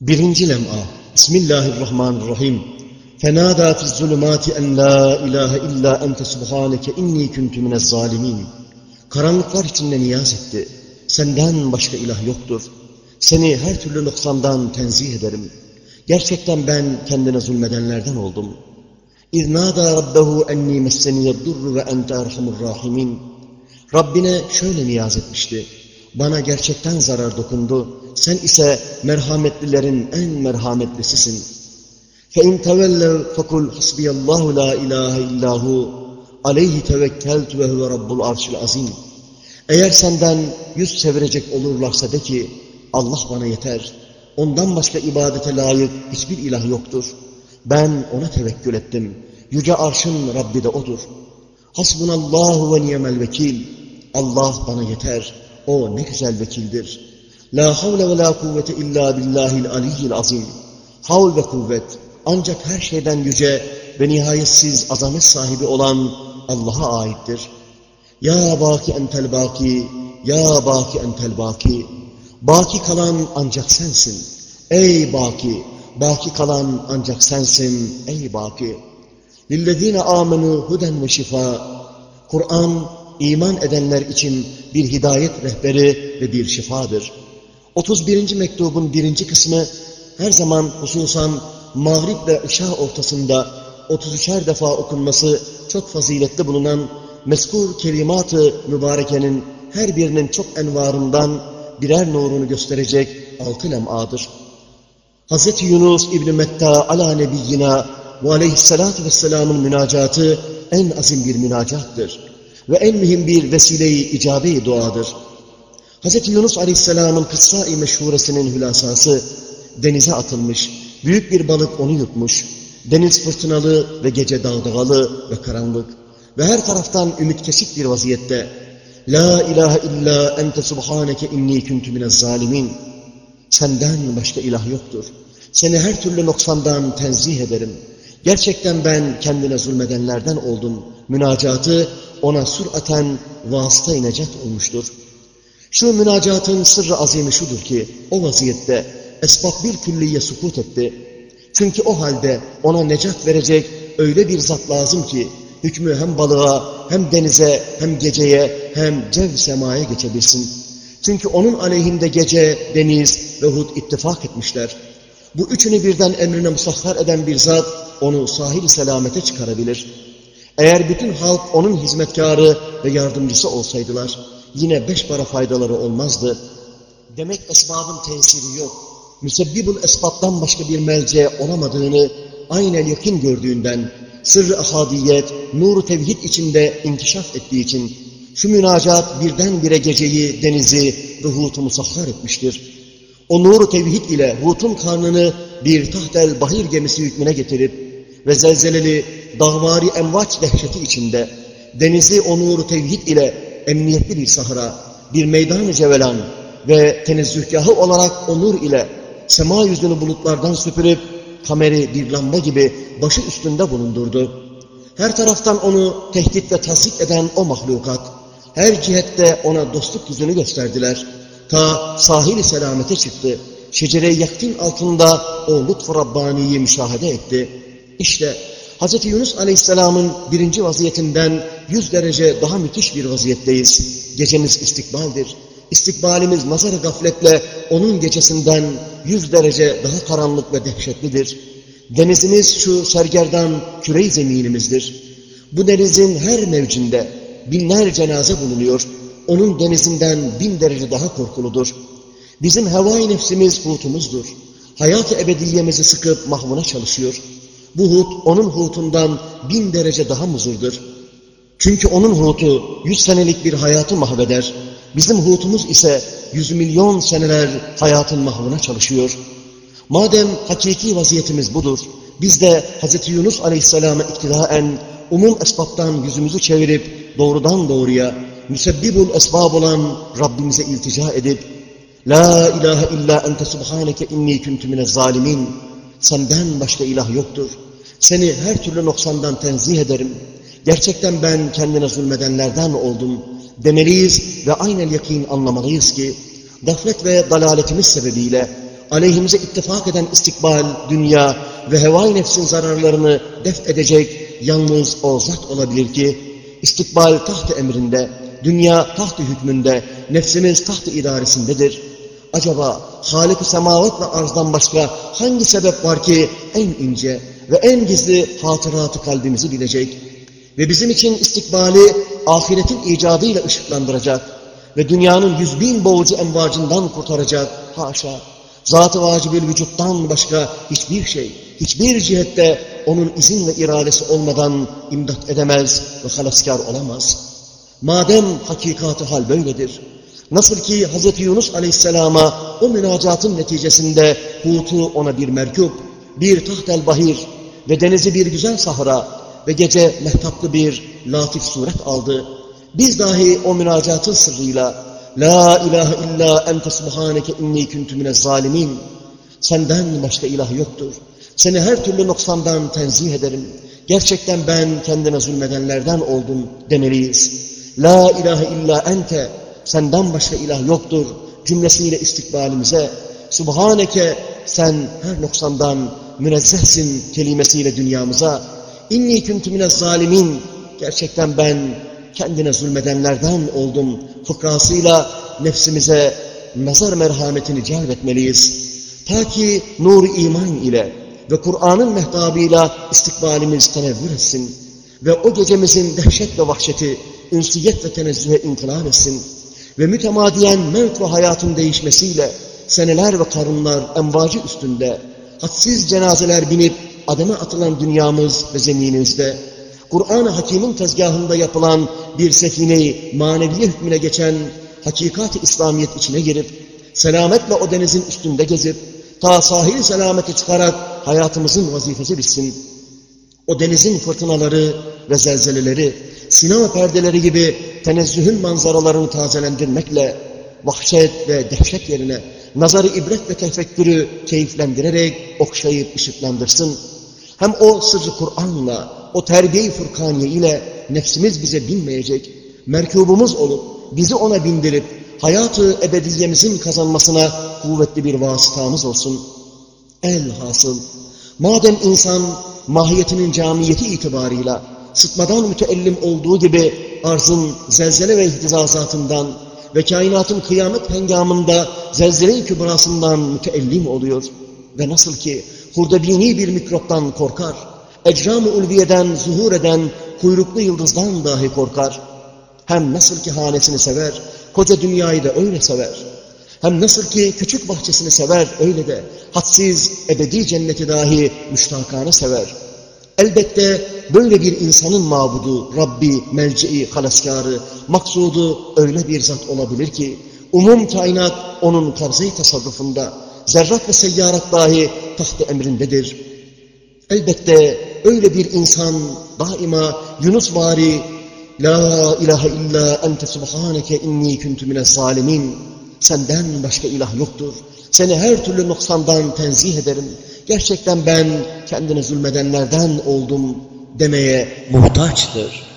Birinci lem'a. Bismillahirrahmanirrahim. Fenada fi zulümati en la ilahe illa ente subhaneke inni kuntu minez zalimin. Karanlıklar içinde niyaz etti. Senden başka ilah yoktur. Seni her türlü noksandan tenzih ederim. Gerçekten ben kendine zulmedenlerden oldum. İznâdâ rabbehu enni messeniyedurru ve ente erhamur rahimin. Rabbine şöyle niyaz etmişti. Bana gerçekten zarar dokundu Sen ise merhametlilerin en merhametlisisin. فَاِنْ تَوَلَّوْا فَقُلْ حَسْبِيَ اللّٰهُ لَا اِلٰهَ اِلَّا هُ عَلَيْهِ تَوَكَّلْتُ وَهُوَ رَبُّ الْعَرْشِ الْعَظِيمِ Eğer senden yüz çevirecek olurlarsa de ki, Allah bana yeter. Ondan başka ibadete layık hiçbir ilah yoktur. Ben ona tevekkül ettim. Yüce arşın Rabbi de O'dur. Hasbunallahu ve niyemel vekil. Allah bana yeter. O ne güzel vekildir. La havle ve la kuvvete illa billahil aliyyil azim. Havl ve kuvvet ancak her şeyden yüce ve nihayetsiz azamet sahibi olan Allah'a aittir. Ya baki entel baki, ya baki entel baki. Baki kalan ancak sensin. Ey baki, baki kalan ancak sensin. Ey baki. Lillezine amenu huden ve şifa. Kur'an, iman edenler için bir hidayet rehberi ve bir şifadır. 31. mektubun birinci kısmı her zaman hususan mağrib ve ışığa ortasında 33'er defa okunması çok faziletli bulunan meskur kelimat-ı mübarekenin her birinin çok envarından birer nurunu gösterecek altı lem'adır. Hz. Yunus İbn-i Metta ala nebiyyina ve aleyhissalatu vesselamın münacatı en azim bir münacattır ve en mühim bir vesile-i icabe-i duadır. Hz. Yunus aleyhisselamın kıssa-i meşhuresinin hülasası denize atılmış, büyük bir balık onu yutmuş, deniz fırtınalı ve gece dalgalı ve karanlık ve her taraftan ümit kesik bir vaziyette La ilahe illa ente subhaneke inni kuntu minez zalimin Senden başka ilah yoktur. Seni her türlü noksandan tenzih ederim. Gerçekten ben kendine zulmedenlerden oldum. Münacatı ona süraten vasıta inecek olmuştur. Şu münacatın sırrı azimi şudur ki, o vaziyette esbab bir külliye sukut etti. Çünkü o halde ona necat verecek öyle bir zat lazım ki, hükmü hem balığa, hem denize, hem geceye, hem cev semaya geçebilsin. Çünkü onun aleyhinde gece, deniz ve hud ittifak etmişler. Bu üçünü birden emrine musahhar eden bir zat, onu sahil selamete çıkarabilir. Eğer bütün halk onun hizmetkarı ve yardımcısı olsaydılar, yine beş para faydaları olmazdı. Demek esbabın tesiri yok. Müsebbibul esbabdan başka bir melce olamadığını aynen yakın gördüğünden, sırrı ahadiyet, nuru tevhid içinde inkişaf ettiği için, şu münacat birdenbire geceyi, denizi ve hutu musahhar etmiştir. O nuru tevhid ile hutun karnını bir tahtel bahir gemisi hükmüne getirip ve zelzeleli dağvari envaç dehşeti içinde denizi o nuru tevhid ile emniyetli bir sahra, bir meydan-ı cevelan ve tenezzühgahı olarak o nur ile sema yüzünü bulutlardan süpürüp kameri bir lamba gibi başı üstünde bulundurdu. Her taraftan onu tehdit ve tasdik eden o mahlukat, her cihette ona dostluk yüzünü gösterdiler. Ta sahil selamete çıktı. Şecere-i altında o lütfu Rabbani'yi müşahede etti. İşte Hz. Yunus Aleyhisselam'ın birinci vaziyetinden yüz derece daha müthiş bir vaziyetteyiz. Gecemiz istikbaldir. İstikbalimiz nazar gafletle onun gecesinden yüz derece daha karanlık ve dehşetlidir. Denizimiz şu sergerdan küre zeminimizdir. Bu denizin her mevcinde binler cenaze bulunuyor. Onun denizinden bin derece daha korkuludur. Bizim hevai nefsimiz hutumuzdur. Hayat-ı ebediyemizi sıkıp mahvuna çalışıyor. Bu hut onun hutundan bin derece daha muzurdur. Çünkü onun hutu yüz senelik bir hayatı mahveder. Bizim hutumuz ise yüz milyon seneler hayatın mahvına çalışıyor. Madem hakiki vaziyetimiz budur, biz de Hz. Yunus Aleyhisselam'a iktidaen umum esbaptan yüzümüzü çevirip doğrudan doğruya müsebbibul esbab olan Rabbimize iltica edip La ilahe illa ente subhaneke inni kuntu minez zalimin Senden başka ilah yoktur. Seni her türlü noksandan tenzih ederim. Gerçekten ben kendine zulmedenlerden oldum demeliyiz ve aynen yakin anlamalıyız ki gaflet ve dalaletimiz sebebiyle aleyhimize ittifak eden istikbal, dünya ve hevai nefsin zararlarını def edecek yalnız o zat olabilir ki, istikbal taht emrinde, dünya taht hükmünde, nefsimiz taht idaresindedir. Acaba Halik-i semavat ve arzdan başka hangi sebep var ki en ince ve en gizli hatıratı kalbimizi bilecek ve bizim için istikbali ahiretin icadıyla ışıklandıracak ve dünyanın yüz bin boğucu envacından kurtaracak, haşa, zat-ı vacibil vücuttan başka hiçbir şey, hiçbir cihette onun izin ve iradesi olmadan imdat edemez ve halaskar olamaz. Madem hakikatı hal böyledir, nasıl ki Hz. Yunus aleyhisselama o münacatın neticesinde Hut'u ona bir merkup, bir tahtel bahir ve denizi bir güzel sahra ve gece mehtaplı bir latif suret aldı. Biz dahi o münacatın sırrıyla La ilahe illa ente subhaneke inni minez zalimin. Senden başka ilah yoktur. Seni her türlü noksandan tenzih ederim. Gerçekten ben kendine zulmedenlerden oldum demeliyiz. La ilahe illa ente. Senden başka ilah yoktur. Cümlesiyle istikbalimize. Subhaneke sen her noksandan münezzehsin kelimesiyle dünyamıza. İnni kuntu minez zalimin. Gerçekten ben kendine zulmedenlerden oldum. Fıkrasıyla nefsimize nazar merhametini celbetmeliyiz. Ta ki nur iman ile ve Kur'an'ın mehtabıyla istikbalimiz tenevvür etsin. Ve o gecemizin dehşet ve vahşeti, ünsiyet ve tenezzühe inkılap etsin. Ve mütemadiyen mevt ve hayatın değişmesiyle seneler ve karınlar envacı üstünde, hadsiz cenazeler binip ademe atılan dünyamız ve zeminimizde, Kur'an-ı Hakim'in tezgahında yapılan bir sefine-i maneviye hükmüne geçen hakikat-ı İslamiyet içine girip, selametle o denizin üstünde gezip, ta sahil selamete çıkarak hayatımızın vazifesi bitsin. O denizin fırtınaları ve zelzeleleri, sinema perdeleri gibi tenezzühün manzaralarını tazelendirmekle, vahşet ve dehşet yerine nazarı ibret ve tefekkürü keyiflendirerek okşayıp ışıklandırsın. Hem o sırrı Kur'an'la, o terbiye-i Furkaniye ile nefsimiz bize binmeyecek, merkubumuz olup bizi ona bindirip hayatı ebediyemizin kazanmasına kuvvetli bir vasıtamız olsun. Elhasıl, madem insan mahiyetinin camiyeti itibarıyla sıtmadan müteellim olduğu gibi arzın zelzele ve ihtizazatından ve kainatın kıyamet hengamında zelzele-i kübrasından müteellim oluyor. Ve nasıl ki hurdebini bir mikroptan korkar, ecram-ı ulviyeden zuhur eden kuyruklu yıldızdan dahi korkar. Hem nasıl ki hanesini sever, koca dünyayı da öyle sever. Hem nasıl ki küçük bahçesini sever, öyle de hadsiz ebedi cenneti dahi müştakane sever. Elbette böyle bir insanın mabudu, Rabbi, melce'i, halaskarı, maksudu öyle bir zat olabilir ki, umum kainat onun kabze-i tasarrufunda, zerrat ve seyyarat dahi tahtı emrindedir. Elbette öyle bir insan daima Yunus vari La ilahe illa ente subhaneke inni kuntu minez zalimin. Senden başka ilah yoktur. Seni her türlü noksandan tenzih ederim. Gerçekten ben kendine zulmedenlerden oldum demeye muhtaçtır.